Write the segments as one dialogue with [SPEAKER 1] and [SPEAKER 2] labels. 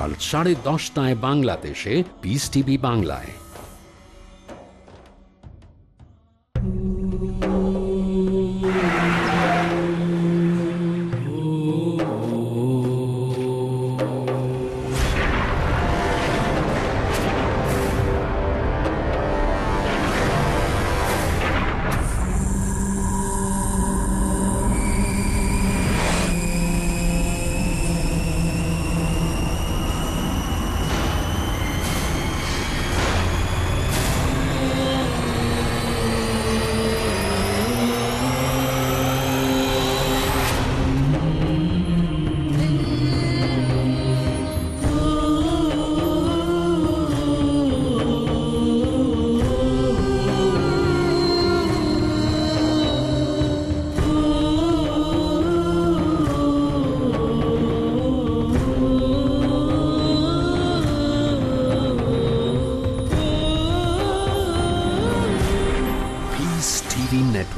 [SPEAKER 1] সকাল সাড়ে দশটায় বাংলাদেশে পিস টিভি বাংলায়।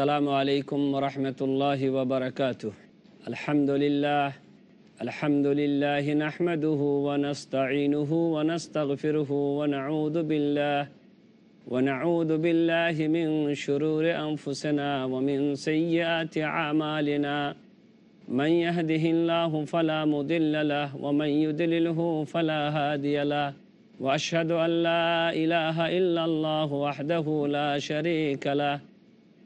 [SPEAKER 2] আসসালামু আলাইকুম রহমতুল্লাহ ওবরাকাত আলহামদুলিল্লাহ আলহামদুলিল্লাহ নাহমাদুহু ওয়ানাস্তাঈনুহু ওয়ানাস্তাগফিরুহু ওয়া নাউযু বিল্লাহ ওয়া নাউযু বিল্লাহি মিন শুরুরি আনফুসিনা ওয়া মিন সাইয়্যাতি আমালিনা মান ইয়াহদিহিল্লাহু ফালা মুদিল্লা লাহু ওয়া মান ইউদ্লিলহু ফালা হাদিয়া লাহু وأشهد أن لا إله إلا الله وحده لا شريك له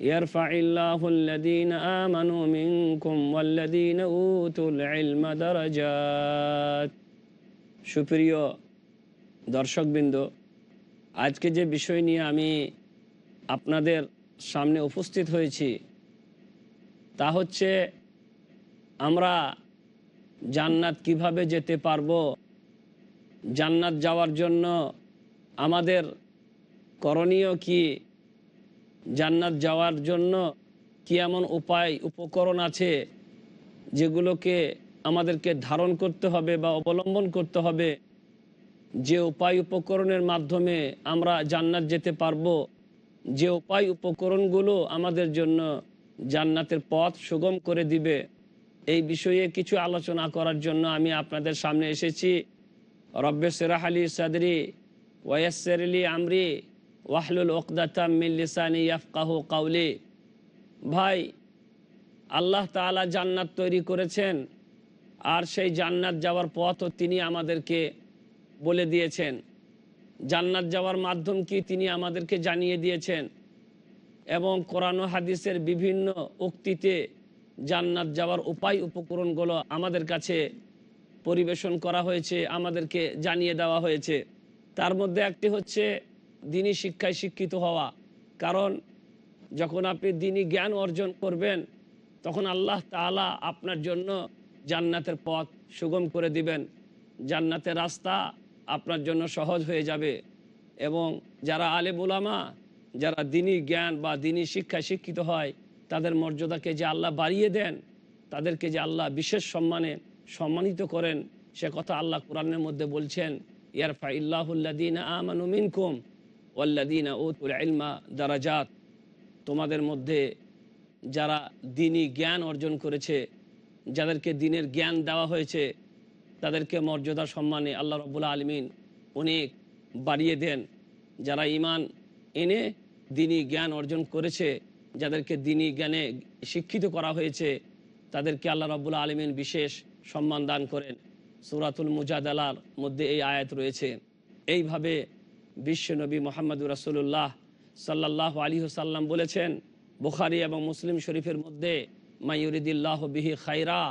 [SPEAKER 2] يرفع الله الذين آمنوا منكم والذين أوتوا العلم درجات সুপ্রিয় দর্শকবৃন্দ আজকে যে বিষয় নিয়ে আমি আপনাদের সামনে উপস্থিত হয়েছি তা হচ্ছে আমরা জান্নাত কিভাবে যেতে পারবো জান্নাত যাওয়ার জন্য আমাদের করণীয় কি জান্নাত যাওয়ার জন্য কি এমন উপায়, উপকরণ আছে যেগুলোকে আমাদেরকে ধারণ করতে হবে বা অবলম্বন করতে হবে? যে উপায় উপকরণের মাধ্যমে আমরা জান্নাত যেতে পারব, যে উপায় উপকরণগুলো আমাদের জন্য জান্নাতের পথ সুগম করে দিবে, এই বিষয়ে কিছু আলোচনা করার জন্য আমি আপনাদের সামনে এসেছি। রব্বে সেরাহ আলী সাদরি ওয়াসের আলী আমরি ওয়াহলুল ওকদাতাম মিল্লিসানি ইয়াফকাহু কাউলি ভাই, আল্লাহ তালা জান্নাত তৈরি করেছেন আর সেই জান্নাত যাওয়ার পথও তিনি আমাদেরকে বলে দিয়েছেন। জান্নাত যাওয়ার মাধ্যম কি তিনি আমাদেরকে জানিয়ে দিয়েছেন? এবং কোরআন হাদিসের বিভিন্ন উক্তিতে জান্নাত যাওয়ার উপায় উপকরণগুলো আমাদের কাছে পরিবেশন করা হয়েছে, আমাদেরকে জানিয়ে দেওয়া হয়েছে। তার মধ্যে একটি হচ্ছে দিনী শিক্ষায় শিক্ষিত হওয়া। কারণ যখন আপনি দিনী জ্ঞান অর্জন করবেন, তখন আল্লাহ তালা আপনার জন্য জান্নাতের পথ সুগম করে দিবেন। জান্নাতের রাস্তা আপনার জন্য সহজ হয়ে যাবে এবং যারা আলে বোলামা যারা দিনী জ্ঞান বা দিনী শিক্ষায় শিক্ষিত হয়, তাদের মর্যাদাকে যে আল্লাহ বাড়িয়ে দেন, তাদেরকে যে আল্লাহ বিশেষ সম্মানে সম্মানিত করেন, সে কথা আল্লাহ কোরআনের মধ্যে বলছেন ইয়ারফা ইল্লাহুল্লাদিন আমানু মিনকুম ওয়াল্লাদিনা উতুল ইলমা দারাজাত, তোমাদের মধ্যে যারা দিনী জ্ঞান অর্জন করেছে, যাদেরকে দিনের জ্ঞান দেওয়া হয়েছে, তাদেরকে মর্যাদা, সম্মানে আল্লাহ রবুল্লা আলমিন অনেক বাড়িয়ে দেন। যারা ইমান এনে দিনই জ্ঞান অর্জন করেছে, যাদেরকে দিনই জ্ঞানে শিক্ষিত করা হয়েছে, তাদেরকে আল্লাহ রব্বুল আলমিন বিশেষ সম্মান দান করেন। সুরাতুল মুজাদালার মধ্যে এই আয়াত রয়েছে। এইভাবে বিশ্বনবী মোহাম্মদুর রাসুল্লাহ সাল্লাহ আলী সাল্লাম বলেছেন, বুখারি এবং মুসলিম শরীফের মধ্যে মাইউরিদুল্লাহ বিহি খাইরা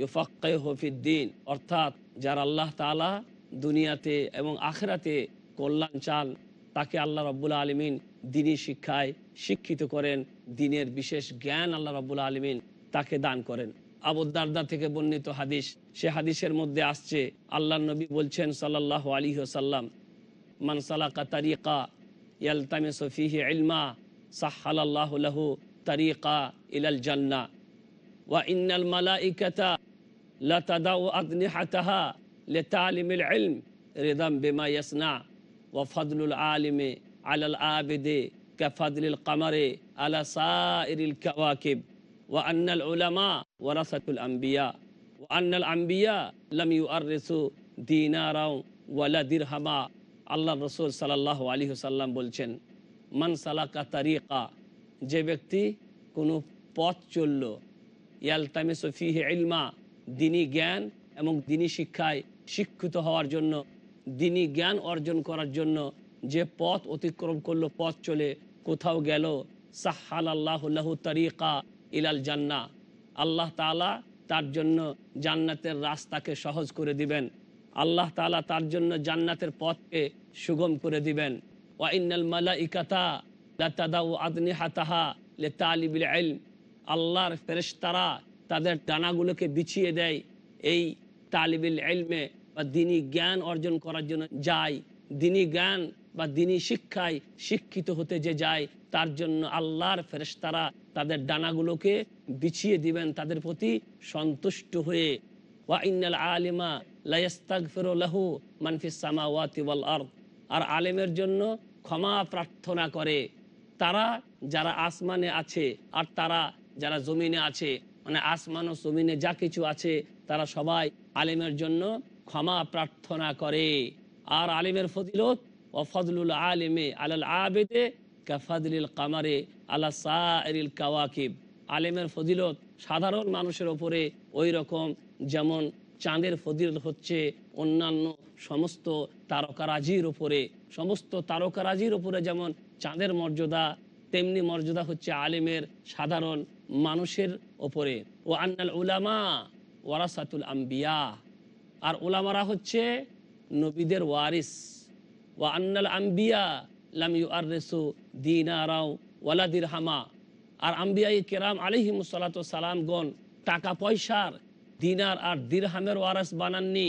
[SPEAKER 2] ইউফাক্কাই হফিদ্দিন অর্থাৎ যার আল্লাহ তালা দুনিয়াতে এবং আখেরাতে কল্যাণ চান, তাকে আল্লাহ রব্বুল আলমিন দিনী শিক্ষায় শিক্ষিত করেন, দিনের বিশেষ জ্ঞান আল্লাহ রব্বুল আলমিন তাকে দান করেন। আবুদ্দারদা থেকে বর্ণিত হাদিস, সে হাদিসের মধ্যে আসছে আল্লাহ নবী বলছেন সাল্লাহ আলী সাল্লাম من سلك طريقا يلتمس فيه علما سهل الله له طريقا إلى الجنة. وإن الملائكة لتدع أجنحتها لتعلم العلم رضا بما يصنع. وفضل العالم على العابد كفضل القمر على سائر الكواكب. وأن العلماء ورثة الأنبياء. وأن الأنبياء لم يؤرثوا دينارا ولا درهما. আল্লাহ রসুল সাল্লাহ আলী সাল্লাম বলছেন, মান সালাকা তারিকা যে ব্যক্তি কোনো পথ চলল ইয়ালতামে সফিহে ইলমা দিনী জ্ঞান এবং দিনী শিক্ষায় শিক্ষিত হওয়ার জন্য, দিনী জ্ঞান অর্জন করার জন্য যে পথ অতিক্রম করল, পথ চলে, কোথাও গেল সাহাল আল্লাহু তরিকা ইলাল জান্না আল্লাহ তালা তার জন্য জান্নাতের রাস্তাকে সহজ করে দিবেন। আল্লাহ তালা তার জন্য জান্নাতের পথকে সুগম করে দিবেন। ওয়াইনাল আল্লাহর ফেরেশতারা তাদের ডানাগুলোকে বিছিয়ে দেয়। এই তালিবিল এলমে বা দিনী জ্ঞান অর্জন করার জন্য যায়। দিনী জ্ঞান বা দিনী শিক্ষায় শিক্ষিত হতে যে যায়, তার জন্য আল্লাহর ফেরেশতারা তাদের ডানাগুলোকে বিছিয়ে দিবেন, তাদের প্রতি সন্তুষ্ট হয়ে। ওয়া ইন্নাল আলিমা আর আলেমের জন্য ক্ষমা প্রার্থনা করে। তারা যারা আসমানে আছে আর তারা যারা জমিনে আছে মানে আসমান ও জমিনে যা কিছু আছে, তারা সবাই আলেমের জন্য ক্ষমা প্রার্থনা করে। আর আলিমের ফজিলত ও ফজলুল আলিমে আলাল আবেদে কাফাদুল কামারে আলা সারিল কাওয়াকিব। আলিমের ফজিলত সাধারণ মানুষের ওপরে ওই রকম যেমন চাঁদের ফজিলত হচ্ছে অন্যান্য সমস্ত তারকারাজির ওপরে সমস্ত তারকারাজির ওপরে যেমন চাঁদের মর্যাদা, তেমনি মর্যাদা হচ্ছে আলিমের সাধারণ মানুষের ওপরে ও আন্নাল উলামা ওয়ারাসাতুল আম্বিয়া। আর ওলামারা হচ্ছে নবীদের ওয়ারিস। ও আন্নাল আম্বিয়া লাম ইউ আর রেসু দিনারাও ওয়ালাদির হামা আর আম্বিয়াই কেরাম আলিহিমসালাত সালামগণ টাকা পয়সার দিনার আর দিরহামের ওয়ারাস বানাননি,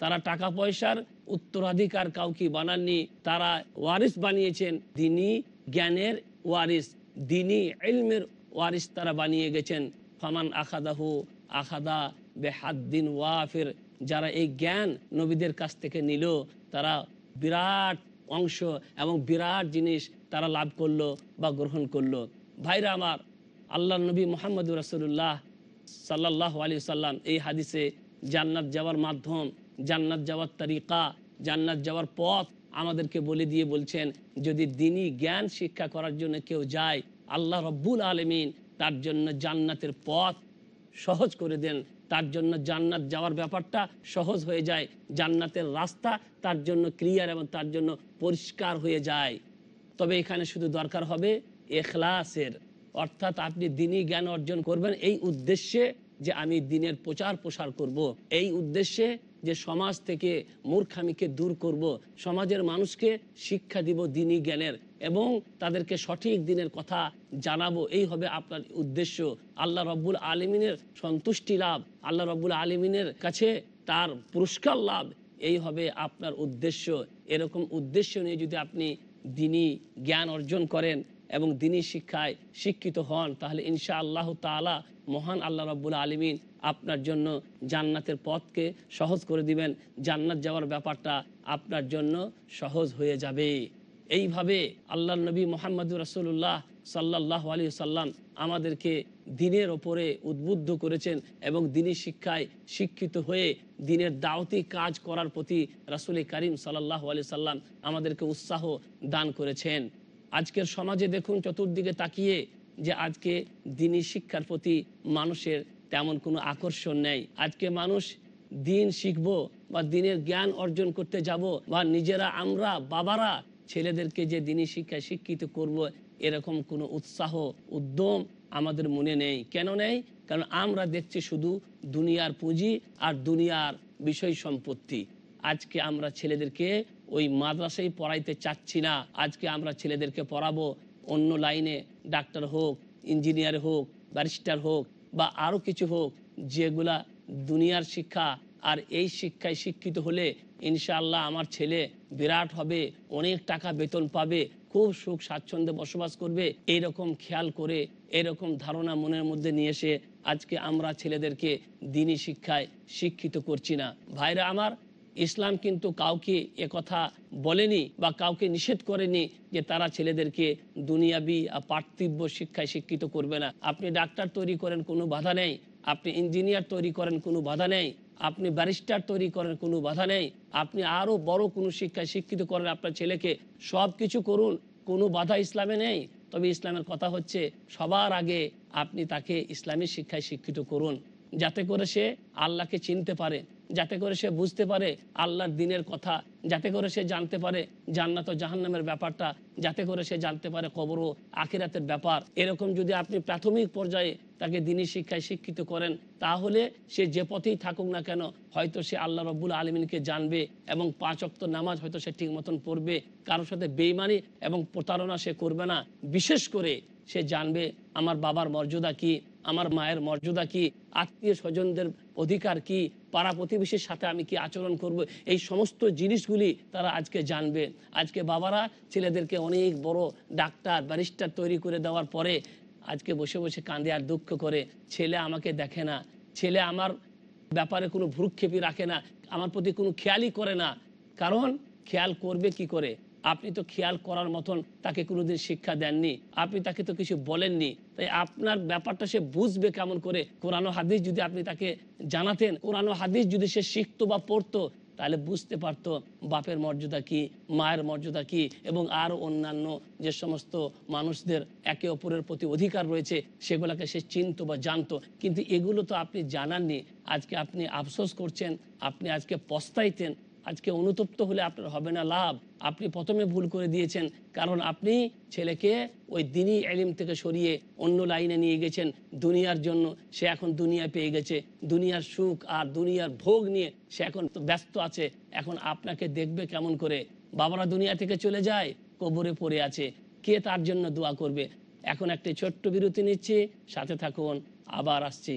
[SPEAKER 2] তারা টাকা পয়সার উত্তরাধিকার কাউকে বানাননি, তারা ওয়ারিস বানিয়েছেন, দিনী জ্ঞানের ওয়ারিস, দিনী এলমের ওয়ারিস তারা বানিয়ে গেছেন। ফামান আখাদাহু আখাদা বেহাদ্দিন ওয়াফের, যারা এই জ্ঞান নবীদের কাছ থেকে নিল, তারা বিরাট অংশ এবং বিরাট জিনিস তারা লাভ করল বা গ্রহণ করল। ভাইরা আমার আল্লাহ নবী মোহাম্মদ রাসুল্লাহ সাল্লাহ আলী সাল্লাম এই হাদিসে জান্নাত যাওয়ার মাধ্যম, জান্নাত যাওয়ার তরিকা, জান্নাত যাওয়ার পথ আমাদেরকে বলে দিয়ে বলছেন, যদি দিনই জ্ঞান শিক্ষা করার জন্য কেউ যায়, আল্লাহ রব্বুল আলমিন তার জন্য জান্নাতের পথ সহজ করে দেন। তার জন্য জান্নাত যাওয়ার ব্যাপারটা সহজ হয়ে যায়, জান্নাতের রাস্তা তার জন্য ক্লিয়ার এবং তার জন্য পরিষ্কার হয়ে যায়। তবে এখানে শুধু দরকার হবে এখলাসের। অর্থাৎ আপনি দিনই জ্ঞান অর্জন করবেন এই উদ্দেশ্যে যে আমি দিনের প্রচার প্রসার করব। এই উদ্দেশ্যে যে সমাজ থেকে মূর্খামিকে দূর করব। সমাজের মানুষকে শিক্ষা দিব দিনই জ্ঞানের এবং তাদেরকে সঠিক দিনের কথা জানাব, এই হবে আপনার উদ্দেশ্য আল্লাহ রব্বুল আলমিনের সন্তুষ্টি লাভ, আল্লাহ রব্বুল আলমিনের কাছে তার পুরস্কার লাভ, এই হবে আপনার উদ্দেশ্য এরকম উদ্দেশ্য নিয়ে যদি আপনি দিনই জ্ঞান অর্জন করেন এবং দিনী শিক্ষায় শিক্ষিত হন, তাহলে ইনশা আল্লাহ তালা মহান আল্লাহ রব্বুল আলমিন আপনার জন্য জান্নাতের পথকে সহজ করে দিবেন। জান্নাত যাওয়ার ব্যাপারটা আপনার জন্য সহজ হয়ে যাবে। এইভাবে আল্লাহ নবী মোহাম্মদ রসুল্লাহ সাল্লাহ আলী সাল্লাম আমাদেরকে দিনের ওপরে উদ্বুদ্ধ করেছেন এবং দিনী শিক্ষায় শিক্ষিত হয়ে দিনের দাওয়াতি কাজ করার প্রতি রাসুল করিম সাল্লাহ আলি সাল্লাম আমাদেরকে উৎসাহ দান করেছেন। আজকের সমাজে দেখুন চতুর্দিকে তাকিয়ে যে আজকে দিনী শিক্ষার প্রতি মানুষের তেমন কোনো আকর্ষণ নেই। আজকে মানুষ দিন শিখব বা দিনের জ্ঞান অর্জন করতে যাব বা নিজেরা, আমরা, বাবারা ছেলেদেরকে যে দিনী শিক্ষায় শিক্ষিত করব, এরকম কোনো উৎসাহ, উদ্যম আমাদের মনে নেই। কেন নেই? কারণ আমরা দেখছি শুধু দুনিয়ার পুঁজি আর দুনিয়ার বিষয় সম্পত্তি। আজকে আমরা ছেলেদেরকে ওই মাদ্রাসায় পড়াইতে চাচ্ছি না। আজকে আমরা ছেলেদেরকে পড়াবো অন্য লাইনে, ডাক্তার হোক, ইঞ্জিনিয়ার হোক, ব্যারিস্টার হোক বা আরও কিছু হোক, যেগুলা দুনিয়ার শিক্ষা আর এই শিক্ষায় শিক্ষিত হলে ইনশাআল্লাহ আমার ছেলে বিরাট হবে, অনেক টাকা বেতন পাবে, খুব সুখ স্বাচ্ছন্দ্যে বসবাস করবে। এইরকম খেয়াল করে এরকম ধারণা মনের মধ্যে নিয়ে এসে আজকে আমরা ছেলেদেরকে দিনী শিক্ষায় শিক্ষিত করছি না। ভাইরা আমার ইসলাম কিন্তু কাউকে কথা বলেনি বা কাউকে নিষেধ করেনি যে তারা ছেলেদেরকে দুনিয়াবি আর পার্থিব্য শিক্ষায় শিক্ষিত করবে না। আপনি ডাক্তার তৈরি করেন, কোনো বাধা নেই। আপনি ইঞ্জিনিয়ার তৈরি করেন, কোনো বাধা নেই। আপনি ব্যারিস্টার তৈরি করেন, কোনো বাধা নেই। আপনি আরও বড় কোনো শিক্ষায় শিক্ষিত করেন আপনার ছেলেকে, সব কিছু করুন, কোনো বাধা ইসলামে নেই। তবে ইসলামের কথা হচ্ছে, সবার আগে আপনি তাকে ইসলামী শিক্ষায় শিক্ষিত করুন, যাতে করে সে আল্লাহকে চিনতে পারে। যাতে করে সে বুঝতে পারে আল্লাহর দিনের কথা, যাতে করে সে জানতে পারে জান্নাত ও জাহান্নামের ব্যাপারটা, যাতে করে সে জানতে পারে কবর ও আখিরাতের ব্যাপার। এরকম যদি আপনি প্রাথমিক পর্যায়ে তাকে দিনী শিক্ষায় শিক্ষিত করেন, তাহলে সে যে পথেই থাকুক না কেন, হয়তো সে আল্লাহ রব্বুল আলমিনকে জানবে এবং পাঁচ অক্ত নামাজ হয়তো সে ঠিক মতন পড়বে, কারোর সাথে বেইমানি এবং প্রতারণা সে করবে না। বিশেষ করে সে জানবে, আমার বাবার মর্যাদা কি? আমার মায়ের মর্যাদা কি? আত্মীয় স্বজনদের অধিকার কি? পাড়া প্রতিবেশীর সাথে আমি কি আচরণ করব? এই সমস্ত জিনিসগুলি তারা আজকে জানবে। আজকে বাবারা ছেলেদেরকে অনেক বড় ডাক্তার, ব্যারিস্টার তৈরি করে দেওয়ার পরে আজকে বসে বসে কাঁদে আর দুঃখ করে, ছেলে আমাকে দেখে না। ছেলে আমার ব্যাপারে কোনো ভ্রুক্ষেপই রাখে না। আমার প্রতি কোনো খেয়ালই করে না। কারণ খেয়াল করবে কি করে? আপনি তো খেয়াল করার মতন তাকে কোনোদিন শিক্ষা দেননি, আপনি তাকে তো কিছু বলেননি, তাই আপনার ব্যাপারটা সে বুঝবে কেমন করে? কোরআন হাদিস যদি আপনি তাকে জানাতেন, কোরআন হাদিস যদি সে শিখতো বা পড়তো, তাহলে বুঝতে পারতো বাপের মর্যাদা কি, মায়ের মর্যাদা কি, এবং আর অন্যান্য যে সমস্ত মানুষদের একে অপরের প্রতি অধিকার রয়েছে, সেগুলোকে সে চিনতো বা জানতো। কিন্তু এগুলো তো আপনি জানাননি। আজকে আপনি আফসোস করছেন, আপনি আজকে পস্তাইতেন আজকে অনুতপ্ত হলে আপনার হবে না লাভ। আপনি প্রথমে ভুল করে দিয়েছেন, কারণ আপনি ছেলেকে ওই দিনই এলিম থেকে সরিয়ে অন্য লাইনে নিয়ে গেছেন দুনিয়ার জন্য। সে এখন দুনিয়া পেয়ে গেছে। দুনিয়ার সুখ আর দুনিয়ার ভোগ নিয়ে সে এখন ব্যস্ত আছে। এখন আপনাকে দেখবে কেমন করে। বাবারা দুনিয়া থেকে চলে যায়, কবরে পড়ে আছে। কে তার জন্য দোয়া করবে? এখন একটি ছোট্ট বিরতি নিচ্ছি, সাথে থাকুন, আবার আসছি।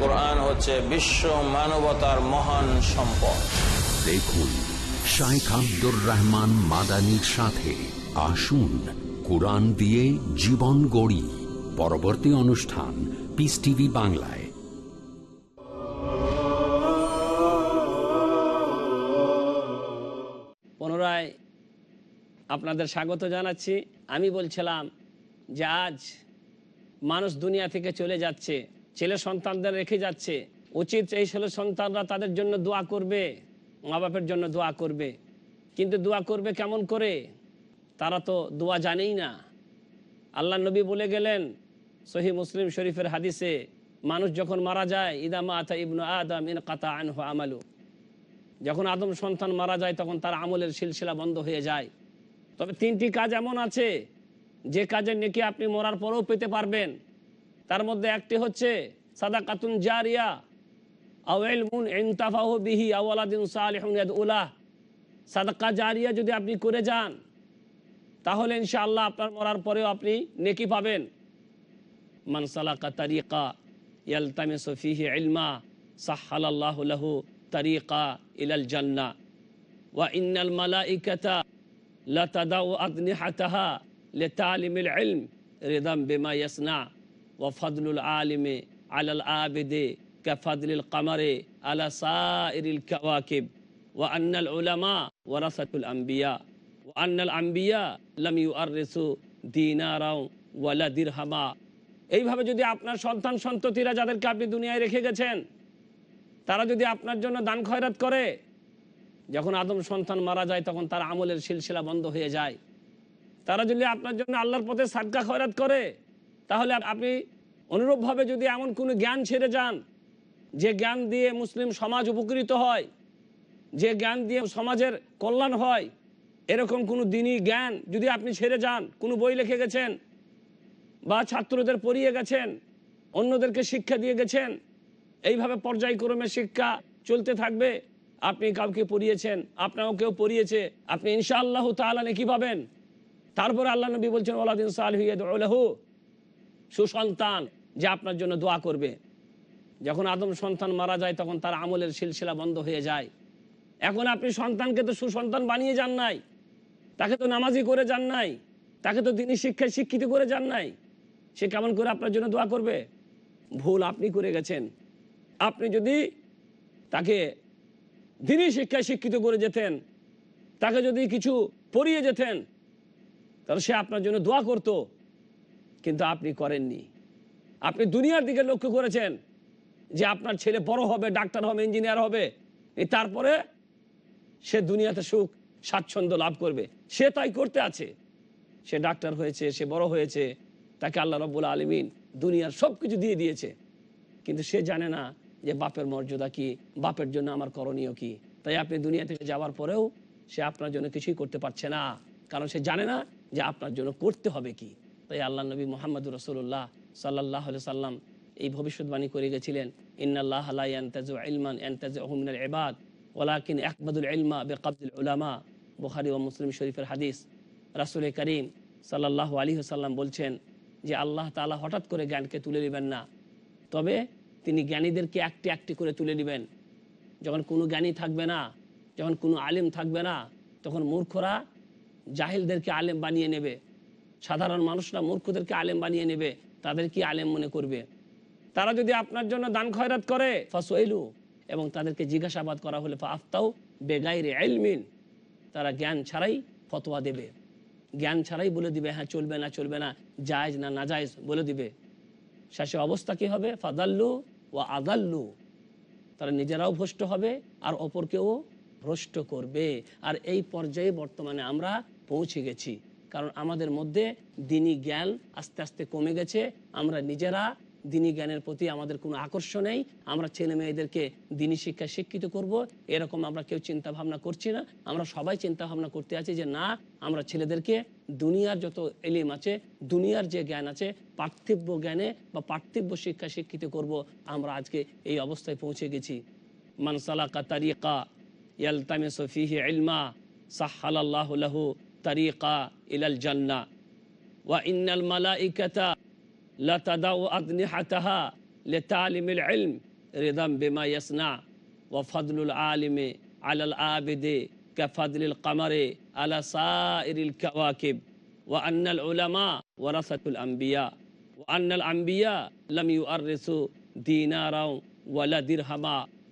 [SPEAKER 3] কোরআন হচ্ছে বিশ্ব মানবতার মহান সম্পদ।
[SPEAKER 1] দেখুন শাইখ আব্দুর রহমান মাদানির সাথে আসুন কোরআন দিয়ে জীবন গড়ি। পরবর্তী অনুষ্ঠান পিস টিভি বাংলায়।
[SPEAKER 2] পুনরায় আপনাদের স্বাগত জানাচ্ছি। আমি বলছিলাম যে আজ মানুষ দুনিয়া থেকে চলে যাচ্ছে। ছেলে সন্তানদের রেখে যাচ্ছে। উচিত এই ছেলে সন্তানরা তাদের জন্য দোয়া করবে, মা বাপের জন্য দোয়া করবে। কিন্তু দোয়া করবে কেমন করে? তারা তো দোয়া জানেই না। আল্লাহ নবী বলে গেলেন সহি মুসলিম শরীফের হাদিসে, মানুষ যখন মারা যায় ইদামা আতা ইবনু আদম ইন কাতা আনহু আমালু। যখন আদম সন্তান মারা যায়, তখন তার আমলের সিলসিলা বন্ধ হয়ে যায়। তবে তিনটি কাজ এমন আছে, যে কাজের নেকি আপনি মরার পরেও পেতে পারবেন। তার মধ্যে একটি হচ্ছে সাদা কাতুন জারিয়া আওয়েল মুন ইনতাফাহ বিহি আওয়ালাদিন সালিহুন উলাহ সাদাকা জারিয়া যদি আপনি করে যান, তাহলে ইনশাআল্লাহ আপনার মরার পরেও আপনি নেকি পাবেন। মানসালাকা তারিকা ইয়ালতামিসু ফিহি ইলমা সাহালাল্লাহু লাহু তারিকা ইলাল জান্নাহ ওয়া ইন্নাল মালাইকাতা লাতাদাউ আদনিহাতাহা লিতালিমিল ইলম রিদাম বিমা ইয়াসনা। ওয়া আলিমে আলাল আবেদে কাফাদলিল কামারে আলা সাইরিল কাওয়াকিব। ওয়া আন্নাল উলামা ওয়ারাসাতুল আম্বিয়া। ওয়া আন্নাল আম্বিয়া লাম ইউআররিসু দিনারাও ওয়ালা দিরহামা। এইভাবে যদি আপনার সন্তান সন্ততিরা যাদেরকে আপনি দুনিয়ায় রেখে গেছেন, তারা যদি আপনার জন্য দান খয়রাত করে, যখন আদম সন্তান মারা যায় তখন তার আমলের সিলসিলা বন্ধ হয়ে যায়। তারা যদি আপনার জন্য আল্লাহর পথে সাদকা খয়রাত করে তাহলে আপনি অনুরূপভাবে যদি এমন কোনো জ্ঞান ছেড়ে যান, যে জ্ঞান দিয়ে মুসলিম সমাজ উপকৃত হয়, যে জ্ঞান দিয়ে সমাজের কল্যাণ হয়, এরকম কোনো দিনই জ্ঞান যদি আপনি ছেড়ে যান, কোনো বই লিখে গেছেন বা ছাত্রদের পড়িয়ে গেছেন, অন্যদেরকে শিক্ষা দিয়ে গেছেন, এইভাবে পর্যায়ক্রমে শিক্ষা চলতে থাকবে, আপনি কাউকে পড়িয়েছেন, আপনাও কেউ পড়িয়েছে, আপনি ইনশাআল্লাহ তাআলা নাকি পাবেন। তারপরে আল্লাহ নবী বলছেন ওলাদিন সালহু সুসন্তান যে আপনার জন্য দোয়া করবে। যখন আদম সন্তান মারা যায়, তখন তার আমলের সিলসিলা বন্ধ হয়ে যায়। এখন আপনি সন্তানকে তো সুসন্তান বানিয়ে যান নাই। তাকে তো নামাজি করে যান নাই। তাকে তো তিনি শিক্ষায় শিক্ষিত করে যান নাই। সে কেমন করে আপনার জন্য দোয়া করবে? ভুল আপনি করে গেছেন। আপনি যদি তাকে দিনই শিক্ষায় শিক্ষিত করে যেতেন, তাকে যদি কিছু পড়িয়ে যেতেন, তাহলে সে আপনার জন্য দোয়া করত। কিন্তু আপনি করেননি। আপনি দুনিয়ার দিকে লক্ষ্য করেছেন যে আপনার ছেলে বড় হবে, ডাক্তার হবে, ইঞ্জিনিয়ার হবে তারপরে সে দুনিয়াতে সুখ, স্বাচ্ছন্দ্য লাভ করবে। সে তাই করতে আছে। সে ডাক্তার হয়েছে, সে বড় হয়েছে, তাকে আল্লাহ রব্বুল আলমিন দুনিয়ার সব কিছু দিয়ে দিয়েছে। কিন্তু সে জানে না যে বাপের মর্যাদা কি, বাপের জন্য আমার করণীয় কি। তাই আপনি দুনিয়া থেকে যাওয়ার পরেও সে আপনার জন্য কিছুই করতে পারছে না। কারণ সে জানে না যে আপনার জন্য করতে হবে কি। তাই আল্লাহ নবী মোহাম্মদ রসুল্লাহ সাল্লাহ সাল্লাম এই ভবিষ্যৎবাণী করে গেছিলেন, ইন্নাল্লাহ ইলমান ইবাদ ওলাকিন আকবাদুল ইলমা উলামা। ও মুসলিম শরীফের হাদিস রাসুল করিম সাল্লাহ আলী বলছেন যে, আল্লাহ তালা হঠাৎ করে জ্ঞানকে তুলে নেবেন না। তবে তিনি জ্ঞানীদেরকে একটি একটি করে তুলে নেবেন। যখন কোনো জ্ঞানী থাকবে না, যখন কোনো আলেম থাকবে না, তখন মূর্খরা জাহিলদেরকে আলেম বানিয়ে নেবে। সাধারণ মানুষরা মূর্খদেরকে আলেম বানিয়ে নেবে, তাদের কি আলেম মনে করবে? তারা যদি আপনার জন্য দান খয়রাত করে, ফাসইলু, এবং তাদেরকে জিজ্ঞাসাবাদ করা হলে আফতাও বেগাইরে এলমিন তারা জ্ঞান ছাড়াই ফতোয়া দেবে। জ্ঞান ছাড়াই বলে দিবে হ্যাঁ চলবে না চলবে না, জায়জ না না জায়জ বলে দিবে। শেষে অবস্থা কি হবে? ফাদাল্লু ও আদাল্লু, তারা নিজেরাও ভ্রষ্ট হবে আর অপরকেও ভ্রষ্ট করবে। আর এই পর্যায়ে বর্তমানে আমরা পৌঁছে গেছি। কারণ আমাদের মধ্যে দিনী জ্ঞান আস্তে আস্তে কমে গেছে। আমরা নিজেরা দিনী জ্ঞানের প্রতি আমাদের কোনো আকর্ষণ নেই। আমরা ছেলে মেয়েদেরকে দিনী শিক্ষায় শিক্ষিত করব। এরকম আমরা কেউ চিন্তা ভাবনা করছি না। আমরা সবাই চিন্তা ভাবনা করতে আছি যে না, আমরা ছেলেদেরকে দুনিয়ার যত এলিম আছে, দুনিয়ার যে জ্ঞান আছে পার্থিব্য জ্ঞানে বা পার্থিব্য শিক্ষা শিক্ষিত করব। আমরা আজকে এই অবস্থায় পৌঁছে গেছি। মানসালাকা তারিকা ইয়ালতামিসু ফিহি ইলমা সাহহালাল্লাহু লাহু। তারিকা ইলাল জান্নাহ ওয়া ইন্নাল মালাইকাতা লাতাদাউ আদনিহাতাহা লিতালিমিল ইলম রিদাম বিমা ইয়াসনা ওয়া ফাদলুল আলিমি আলাল আবিদি কাফাদলিল কামারে আলা সাইরিল কাওয়াকিব ওয়া আন্নাল উলামা ওয়ারাসাতুল আম্বিয়া ওয়া আন্নাল আম্বিয়া লাম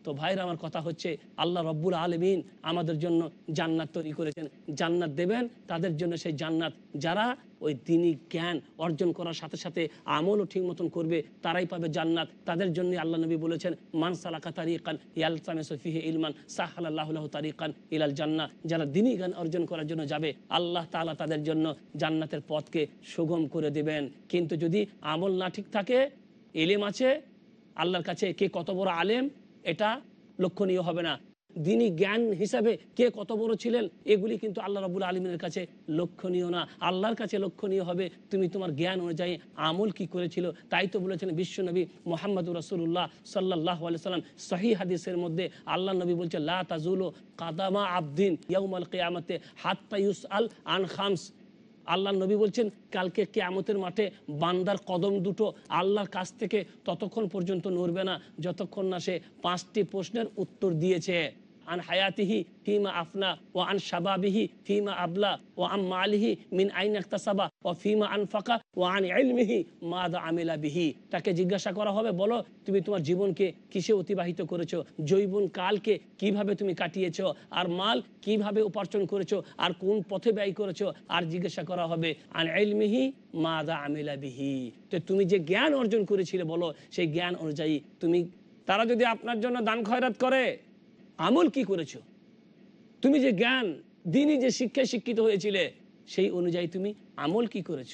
[SPEAKER 2] তো ভাইরা, আমার কথা হচ্ছে আল্লাহ রব্বুল আলমিন আমাদের জন্য জান্নাত তৈরি করেছেন। জান্নাত দেবেন, তাদের জন্য সেই জান্নাত যারা ওই দিনই জ্ঞান অর্জন করার সাথে সাথে আমলও ঠিক মতন করবে, তারাই পাবে জান্নাত। তাদের জন্য আল্লাহ নবী বলেছেন, মান সালাকা তারিকান ইয়ালতামে সফিহে ইলমান সাহাল্লাহ তারিকান ইলাল জান্না যারা দিনই জ্ঞান অর্জন করার জন্য যাবে, আল্লাহ তালা তাদের জন্য জান্নাতের পথকে সুগম করে দেবেন। কিন্তু যদি আমল না ঠিক থাকে এলেম আছে, আল্লাহর কাছে কে কত বড় আলেম এটা লক্ষণীয় হবে না। দিনী জ্ঞান হিসাবে কে কত বড় ছিলেন, এগুলি কিন্তু আল্লাহ রাবুল আলমিনের কাছে লক্ষণীয় না। আল্লাহর কাছে লক্ষণীয় হবে, তুমি তোমার জ্ঞান অনুযায়ী আমল কি করেছিল, তাই তো বলেছেন বিশ্বনবী মোহাম্মদ রসুল্লাহ সাল্লাহ সাল্লাম। সহি হাদিসের মধ্যে আল্লাহ নবী বলছে, লা তাজুলো কাদামা আবদিন ইয়াউমাল কেয়ামতে হাত্তা ইউস আল আন খামস। আল্লাহ নবী বলছেন, কালকে কেয়ামতের মাঠে বান্দার কদম দুটো আল্লাহর কাছ থেকে ততক্ষণ পর্যন্ত নড়বে না, যতক্ষণ না সে পাঁচটি প্রশ্নের উত্তর দিয়েছে। আন হায়াতিহি ফিমা আফনা ও আন শাবাবিহি ফিমা আবলা ও আম মালিহি মিন আইন একতাসাবা ও ফিমা আন ফাকা ও আন ইলমিহি মাদা আমিলা বিহি তাকে জিজ্ঞাসা করা হবে, বলো, তুমি তোমার জীবনকে কিসে অতিবাহিত করেছ? জৈবন কালকে কীভাবে তুমি কাটিয়েছো? আর মাল কীভাবে উপার্জন করেছ? আর কোন পথে ব্যয় করেছ? আর জিজ্ঞাসা করা হবে, আন ইলমিহি মাদা আমিলা বিহি। তো তুমি যে জ্ঞান অর্জন করেছিলে, বলো, সেই জ্ঞান অনুযায়ী তুমি, তারা যদি আপনার জন্য দান খয়রাত করে আমল কি করেছ? তুমি যে জ্ঞান, দিনই যে শিক্ষায় শিক্ষিত হয়েছিলে, সেই অনুযায়ী তুমি আমল কি করেছ?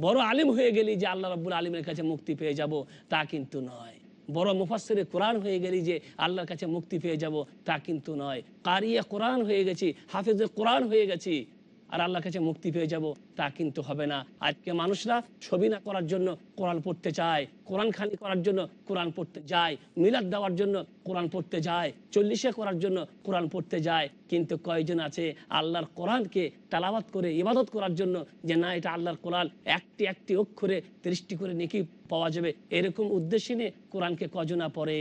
[SPEAKER 2] বড় আলিম হয়ে গেলি যে আল্লাহ রাবুল আলিমের কাছে মুক্তি পেয়ে যাব, তা কিন্তু নয়। বড় মুফাসের কোরআন হয়ে গেলি যে আল্লাহর কাছে মুক্তি পেয়ে যাব, তা কিন্তু নয়। কারিয়া কোরআন হয়ে গেছি, হাফেজে কোরআন হয়ে গেছি আর আল্লাহর কাছে মুক্তি পেয়ে যাব, তা কিন্তু হবে না। আজকে মানুষরা ছবি না করার জন্য কোরআন পড়তে চায়, কোরআন খানি করার জন্য কোরআন পড়তে যায়, মিলাদ দেওয়ার জন্য কোরআন পড়তে যায়, চল্লিশে করার জন্য কোরআন পড়তে যায়। কিন্তু কয়জন আছে আল্লাহর কোরআনকে তালাবাত করে ইবাদত করার জন্য যে না, এটা আল্লাহর কোরআন, একটি একটি অক্ষরে দৃষ্টি করে নেকি পাওয়া যাবে? এরকম উদ্দেশ্যে নিয়ে কোরআনকে কজনা পড়ে?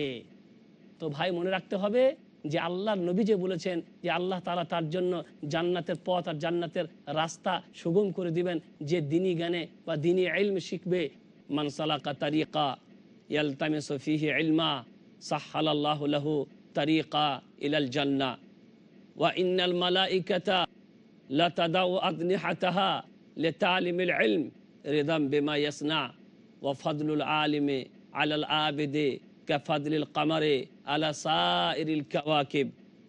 [SPEAKER 2] তো ভাই, মনে রাখতে হবে যে আল্লাহর নবী যে বলেছেন যে আল্লাহ তালা তার জন্য জান্নাতের পথ আর জান্নাতের রাস্তা সুগম করে দিবেন, যে দিনী জ্ঞানে বা দিনী ইলম শিখবে। মানসালাকা তারিকা ইয়ালতামে সফিহি ইলমা সাহাল্লাহ লাহু তারিকা ইলাল জান্না। ওয়া ইন্নাল মালাইকাতা লাতাদাউ আদনিহাতাহা লিতালিমিল ইলম রিদাম বিমা ইয়াসনা। ওয়া ফাদলুল আলিমি আলাল আবিদি। كفضل القمر على سائر الكواكب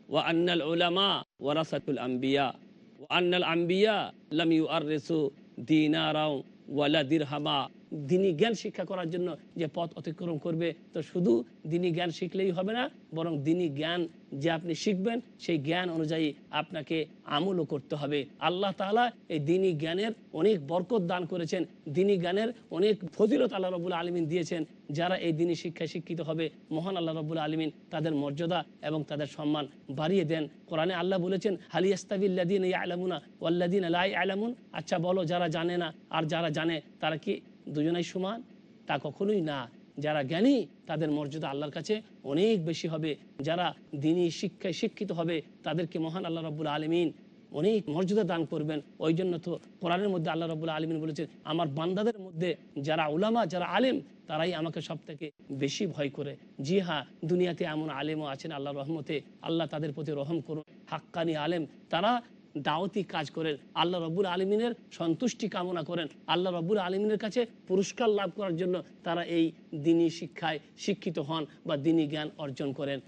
[SPEAKER 2] وأن العلماء ورثة الأنبياء وأن الأنبياء لم يؤرثوا دينارا ولا درهما. দিনী জ্ঞান শিক্ষা করার জন্য যে পথ অতিক্রম করবে, তো শুধু দিনী জ্ঞান শিখলেই হবে না, বরং দিনী জ্ঞান যে আপনি শিখবেন, সেই জ্ঞান অনুযায়ী আপনাকে আমলও করতে হবে। আল্লাহ তাআলা এই দিনী জ্ঞানের অনেক বরকত দান করেছেন। দিনী জ্ঞানের অনেক ফজিলত আল্লাহ রবুল আলমিন দিয়েছেন। যারা এই দিনী শিক্ষায় শিক্ষিত হবে, মহান আল্লাহ রবুল আলমিন তাদের মর্যাদা এবং তাদের সম্মান বাড়িয়ে দেন। কোরআনে আল্লাহ বলেছেন হালিয়াস্তাবিল্লাদিন আলামুনা ওয়াল্লাদিন আলাই আলামুন আচ্ছা বলো, যারা জানে না আর যারা জানে, তারা কি দুজনাই সমান, তা কখনোই না। যারা জ্ঞানী, তাদের মর্যাদা আল্লাহর কাছে অনেক বেশি হবে। যারা দিনই শিক্ষায় শিক্ষিত হবে, তাদেরকে মহান আল্লাহ রব্বুল আলমিন অনেক মর্যাদা দান করবেন। ওই জন্য তো কোরআনের মধ্যে আল্লাহ রবুল্লা আলমিন বলেছেন, আমার বান্দাদের মধ্যে যারা উলামা, যারা আলেম, তারাই আমাকে সব থেকে বেশি ভয় করে। জি হ্যাঁ দুনিয়াতে এমন আলেমও আছেন আল্লাহ রহমতে। আল্লাহ তাদের প্রতি রহম করুন। হাক্কানি আলেম, তারা দাওয়াতি কাজ করেন। আল্লাহ রব্বুল আলমিনের সন্তুষ্টি কামনা করেন। আল্লাহ রব্বুল আলমিনের কাছে পুরস্কার লাভ করার জন্য তারা এই দিনী শিক্ষায় শিক্ষিত হন বা দিনী জ্ঞান অর্জন করেন।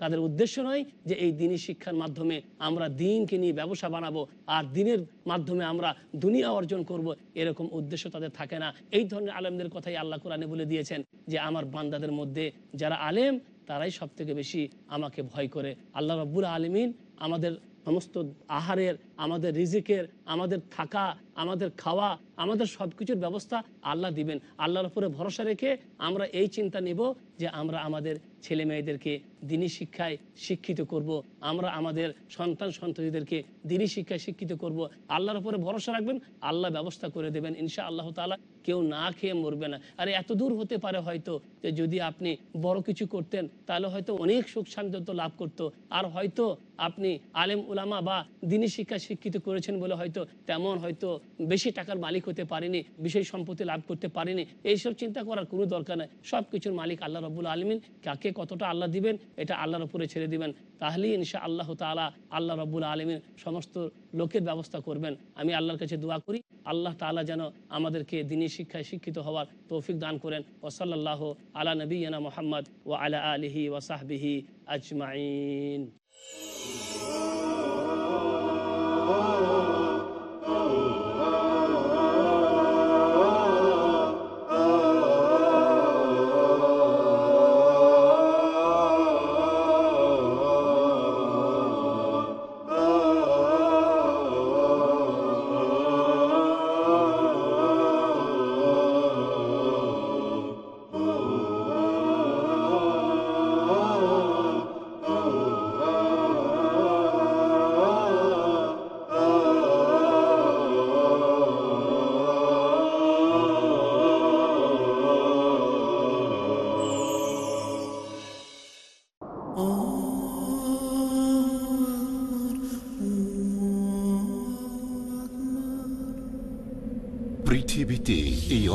[SPEAKER 2] তাদের উদ্দেশ্য নয় যে এই দিনী শিক্ষার মাধ্যমে আমরা দিনকে নিয়ে ব্যবসা বানাবো আর দিনের মাধ্যমে আমরা দুনিয়া অর্জন করব, এরকম উদ্দেশ্য তাদের থাকে না। এই ধরনের আলেমদের কথাই আল্লাহ কোরআনে বলে দিয়েছেন যে, আমার বান্দাদের মধ্যে যারা আলেম, তারাই সব থেকে বেশি আমাকে ভয় করে। আল্লাহ রব্বুল আলমিন আমাদের সমস্ত আহারের আমাদের রিজিকের, আমাদের থাকা, আমাদের খাওয়া, আমাদের সব কিছুর ব্যবস্থা আল্লাহ দিবেন আল্লাহর উপরে ভরসা রেখে আমরা এই চিন্তা নিব যে আমরা আমাদের ছেলে মেয়েদেরকে দিনী শিক্ষায় শিক্ষিত করব। আমরা আমাদের সন্তান সন্ততিদেরকে দিনী শিক্ষায় শিক্ষিত করব। আল্লাহর উপরে ভরসা রাখবেন, আল্লাহ ব্যবস্থা করে দেবেন ইনশা আল্লাহ তালা কেউ না খেয়ে মরবে না আর এত দূর হতে পারে হয়তো যে যদি আপনি বড় কিছু করতেন, তাহলে হয়তো অনেক সুখ শান্তি লাভ করতো আর হয়তো আপনি আলেম উলামা বা দিনী শিক্ষা শিক্ষিত করেছেন বলে হয়তো তেমন হয়তো বেশি টাকার মালিক হতে পারেনি বিষয় সম্পত্তি লাভ করতে পারেনি, এইসব চিন্তা করার কোনো দরকার নেই। সব কিছুর মালিক আল্লাহ রবুল আলমিন। কাকে কতটা আল্লাহ দিবেন, এটা আল্লাহর উপরে ছেড়ে দিবেন। তাহলেই ইনশা আল্লাহ তালা আল্লাহ রব্বুল আলমিন সমস্ত লোকের ব্যবস্থা করবেন। আমি আল্লাহর কাছে দোয়া করি, আল্লাহ তালা যেন আমাদেরকে দিনী শিক্ষায় শিক্ষিত হওয়ার তৌফিক দান করেন। ওসল্লাহ আলা নবীনা মোহাম্মদ ও আলা আলহি ওসাহবিহি আজমাইন।
[SPEAKER 4] oh, oh.